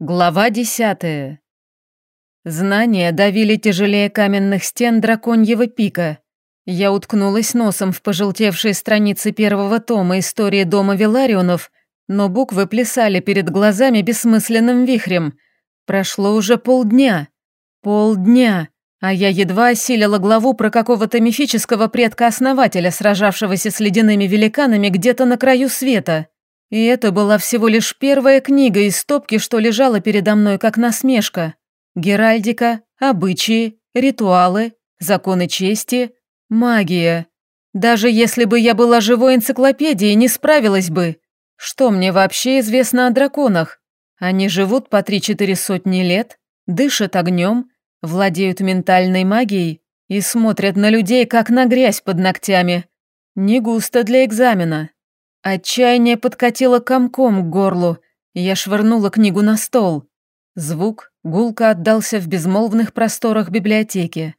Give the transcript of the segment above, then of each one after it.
Глава десятая. Знания давили тяжелее каменных стен драконьего пика. Я уткнулась носом в пожелтевшие страницы первого тома истории дома Виларионов, но буквы плясали перед глазами бессмысленным вихрем. Прошло уже полдня. Полдня. А я едва осилила главу про какого-то мифического предка-основателя, сражавшегося с ледяными великанами где-то на краю света. И это была всего лишь первая книга из стопки, что лежала передо мной как насмешка. Геральдика, обычаи, ритуалы, законы чести, магия. Даже если бы я была живой энциклопедией, не справилась бы. Что мне вообще известно о драконах? Они живут по три-четыре сотни лет, дышат огнем, владеют ментальной магией и смотрят на людей, как на грязь под ногтями. Не густо для экзамена. Отчаяние подкатило комком к горлу, и я швырнула книгу на стол. Звук гулко отдался в безмолвных просторах библиотеки.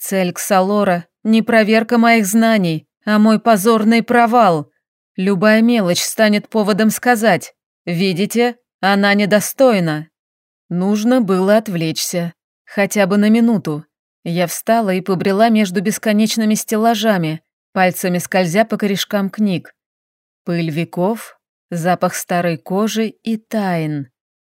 Цель Ксалора — не проверка моих знаний, а мой позорный провал. Любая мелочь станет поводом сказать «Видите, она недостойна». Нужно было отвлечься. Хотя бы на минуту. Я встала и побрела между бесконечными стеллажами, пальцами скользя по корешкам книг. Пыль веков, запах старой кожи и тайн.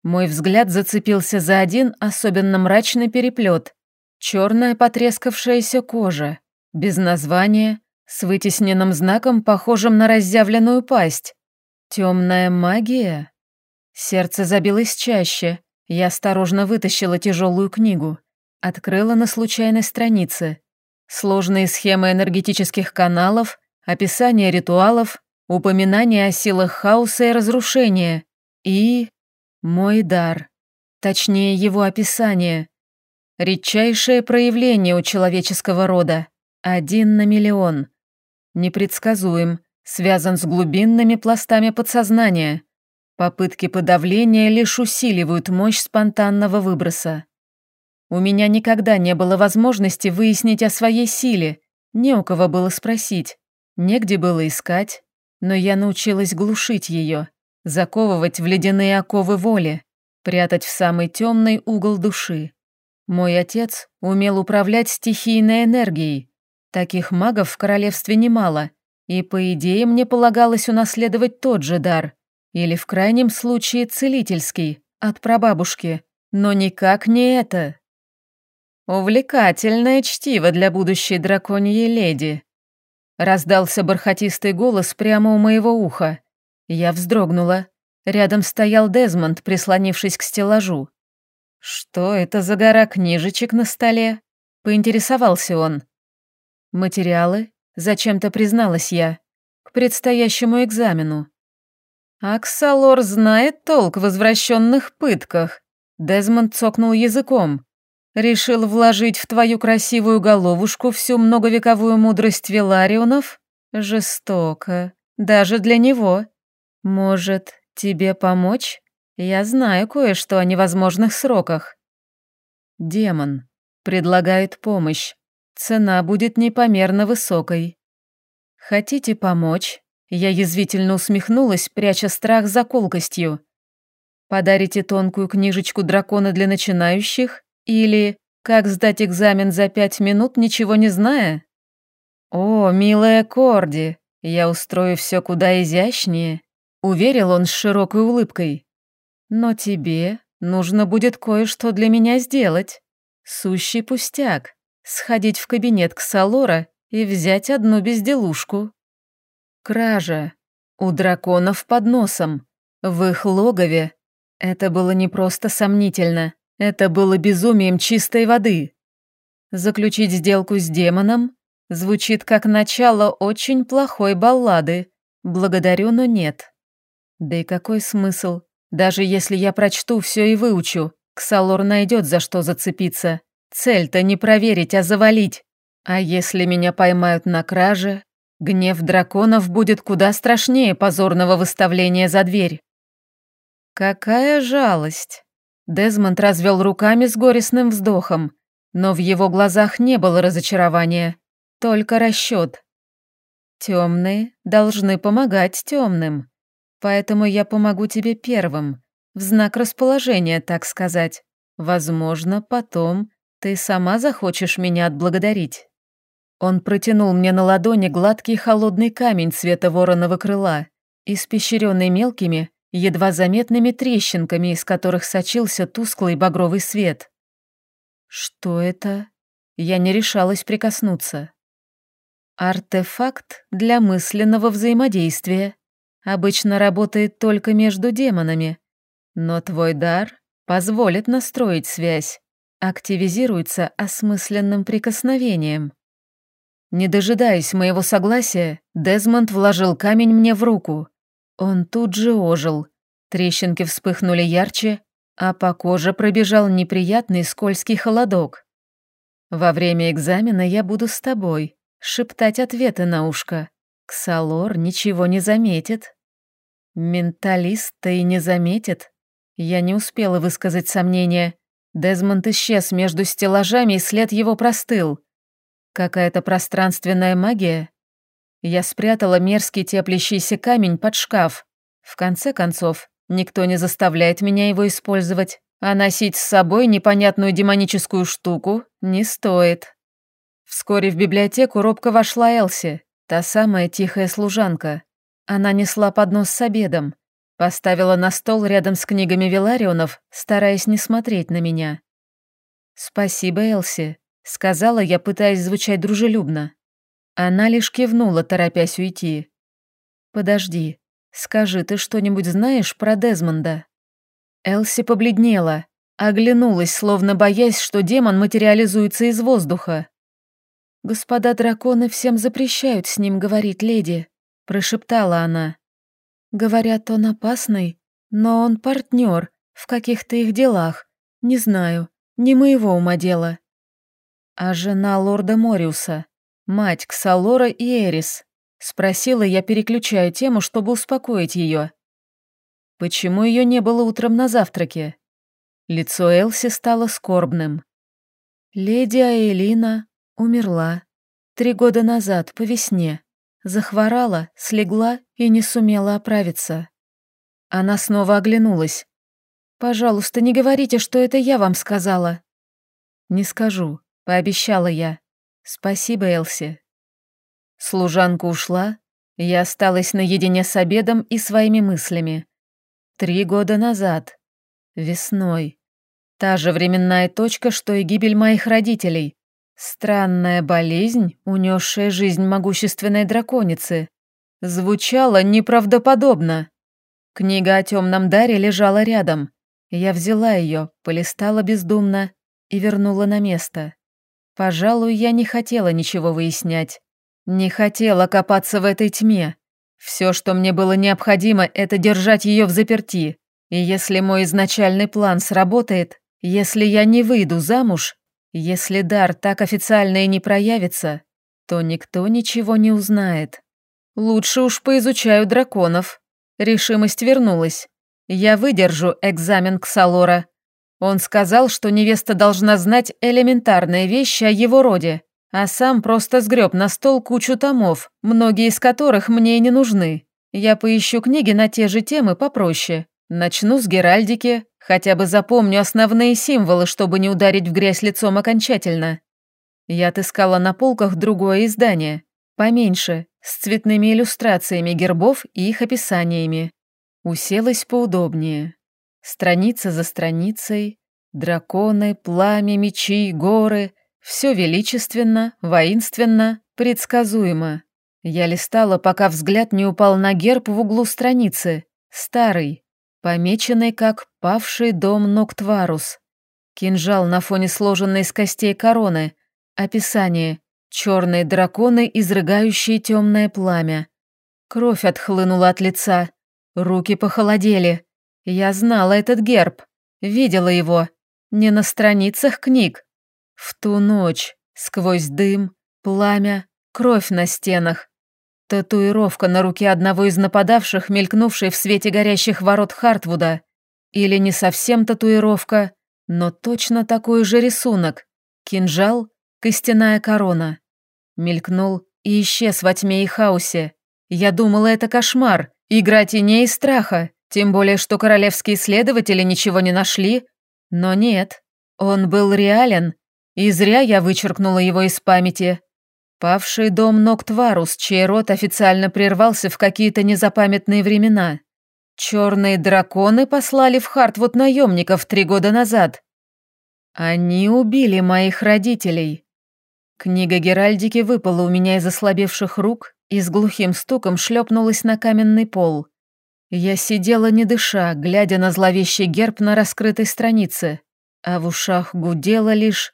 Мой взгляд зацепился за один особенно мрачный переплет. Черная потрескавшаяся кожа, без названия, с вытесненным знаком, похожим на разъявленную пасть. Темная магия? Сердце забилось чаще. Я осторожно вытащила тяжелую книгу. Открыла на случайной странице. Сложные схемы энергетических каналов, описание ритуалов, упоминание о силах хаоса и разрушения и... мой дар. Точнее, его описание. Редчайшее проявление у человеческого рода. Один на миллион. Непредсказуем, связан с глубинными пластами подсознания. Попытки подавления лишь усиливают мощь спонтанного выброса. У меня никогда не было возможности выяснить о своей силе, не у кого было спросить, негде было искать, но я научилась глушить ее, заковывать в ледяные оковы воли, прятать в самый темный угол души. Мой отец умел управлять стихийной энергией. Таких магов в королевстве немало, и, по идее, мне полагалось унаследовать тот же дар, или в крайнем случае целительский, от прабабушки, но никак не это. Увлекательное чтиво для будущей драконьей леди, Раздался бархатистый голос прямо у моего уха. Я вздрогнула. Рядом стоял Дезмонд, прислонившись к стеллажу. «Что это за гора книжечек на столе?» — поинтересовался он. «Материалы?» — зачем-то призналась я. «К предстоящему экзамену». «Аксалор знает толк в возвращенных пытках», — Дезмонд цокнул языком. Решил вложить в твою красивую головушку всю многовековую мудрость Виларионов? Жестоко. Даже для него. Может, тебе помочь? Я знаю кое-что о невозможных сроках. Демон. Предлагает помощь. Цена будет непомерно высокой. Хотите помочь? Я язвительно усмехнулась, пряча страх за колкостью. Подарите тонкую книжечку дракона для начинающих? Или «Как сдать экзамен за пять минут, ничего не зная?» «О, милая Корди, я устрою все куда изящнее», — уверил он с широкой улыбкой. «Но тебе нужно будет кое-что для меня сделать. Сущий пустяк. Сходить в кабинет к Салора и взять одну безделушку. Кража. У драконов под носом. В их логове. Это было не просто сомнительно. Это было безумием чистой воды. Заключить сделку с демоном звучит как начало очень плохой баллады. Благодарю, но нет. Да и какой смысл? Даже если я прочту все и выучу, Ксалор найдет за что зацепиться. Цель-то не проверить, а завалить. А если меня поймают на краже, гнев драконов будет куда страшнее позорного выставления за дверь. Какая жалость. Дезмонд развел руками с горестным вздохом, но в его глазах не было разочарования, только расчет. Темные должны помогать темным, поэтому я помогу тебе первым. в знак расположения, так сказать. Возможно, потом ты сама захочешь меня отблагодарить». Он протянул мне на ладони гладкий холодный камень цвета вороного крыла, испещренный мелкими, едва заметными трещинками, из которых сочился тусклый багровый свет. Что это? Я не решалась прикоснуться. Артефакт для мысленного взаимодействия. Обычно работает только между демонами. Но твой дар позволит настроить связь. Активизируется осмысленным прикосновением. Не дожидаясь моего согласия, Дезмонд вложил камень мне в руку. Он тут же ожил. Трещинки вспыхнули ярче, а по коже пробежал неприятный скользкий холодок. «Во время экзамена я буду с тобой, шептать ответы на ушко. Ксалор ничего не заметит». «Менталист-то и не заметит». Я не успела высказать сомнения. Дезмонд исчез между стеллажами, и след его простыл. Какая-то пространственная магия? Я спрятала мерзкий теплящийся камень под шкаф. В конце концов, никто не заставляет меня его использовать, а носить с собой непонятную демоническую штуку не стоит. Вскоре в библиотеку робко вошла Элси, та самая тихая служанка. Она несла поднос с обедом, поставила на стол рядом с книгами Виларионов, стараясь не смотреть на меня. «Спасибо, Элси», Сказала я, пытаясь звучать дружелюбно. Она лишь кивнула, торопясь уйти. «Подожди, скажи, ты что-нибудь знаешь про Дезмонда?» Элси побледнела, оглянулась, словно боясь, что демон материализуется из воздуха. «Господа драконы всем запрещают с ним говорить, леди», — прошептала она. «Говорят, он опасный, но он партнер в каких-то их делах. Не знаю, не моего ума дело. «А жена лорда Мориуса? Мать Ксалора и Эрис?» Спросила я, переключая тему, чтобы успокоить ее. Почему ее не было утром на завтраке? Лицо Элси стало скорбным. Леди Аэлина умерла. Три года назад, по весне. Захворала, слегла и не сумела оправиться. Она снова оглянулась. «Пожалуйста, не говорите, что это я вам сказала». «Не скажу пообещала я. Спасибо, Элси. Служанка ушла, я осталась наедине с обедом и своими мыслями. Три года назад. Весной. Та же временная точка, что и гибель моих родителей. Странная болезнь, унесшая жизнь могущественной драконицы. Звучало неправдоподобно. Книга о темном даре лежала рядом. Я взяла ее, полистала бездумно и вернула на место. Пожалуй, я не хотела ничего выяснять. Не хотела копаться в этой тьме. Все, что мне было необходимо, это держать ее в заперти. И если мой изначальный план сработает, если я не выйду замуж, если дар так официально и не проявится, то никто ничего не узнает. Лучше уж поизучаю драконов. Решимость вернулась. Я выдержу экзамен Ксалора. Он сказал, что невеста должна знать элементарные вещи о его роде, а сам просто сгреб на стол кучу томов, многие из которых мне и не нужны. Я поищу книги на те же темы попроще. Начну с Геральдики, хотя бы запомню основные символы, чтобы не ударить в грязь лицом окончательно. Я отыскала на полках другое издание, поменьше, с цветными иллюстрациями гербов и их описаниями. Уселась поудобнее. Страница за страницей, драконы, пламя, мечи, горы — все величественно, воинственно, предсказуемо. Я листала, пока взгляд не упал на герб в углу страницы, старый, помеченный как «павший дом Ноктварус». Кинжал на фоне сложенной из костей короны, описание «черные драконы, изрыгающие темное пламя». Кровь отхлынула от лица, руки похолодели. Я знала этот герб, видела его, не на страницах книг. В ту ночь, сквозь дым, пламя, кровь на стенах. Татуировка на руке одного из нападавших, мелькнувшей в свете горящих ворот Хартвуда. Или не совсем татуировка, но точно такой же рисунок. Кинжал, костяная корона. Мелькнул и исчез во тьме и хаосе. Я думала, это кошмар, игра теней и страха. Тем более, что королевские следователи ничего не нашли. Но нет, он был реален, и зря я вычеркнула его из памяти. Павший дом Ноктварус, чей род официально прервался в какие-то незапамятные времена. Черные драконы послали в Хартвуд наемников три года назад. Они убили моих родителей. Книга Геральдики выпала у меня из ослабевших рук и с глухим стуком шлепнулась на каменный пол. Я сидела не дыша, глядя на зловещий герб на раскрытой странице, а в ушах гудело лишь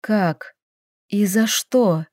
«Как? И за что?»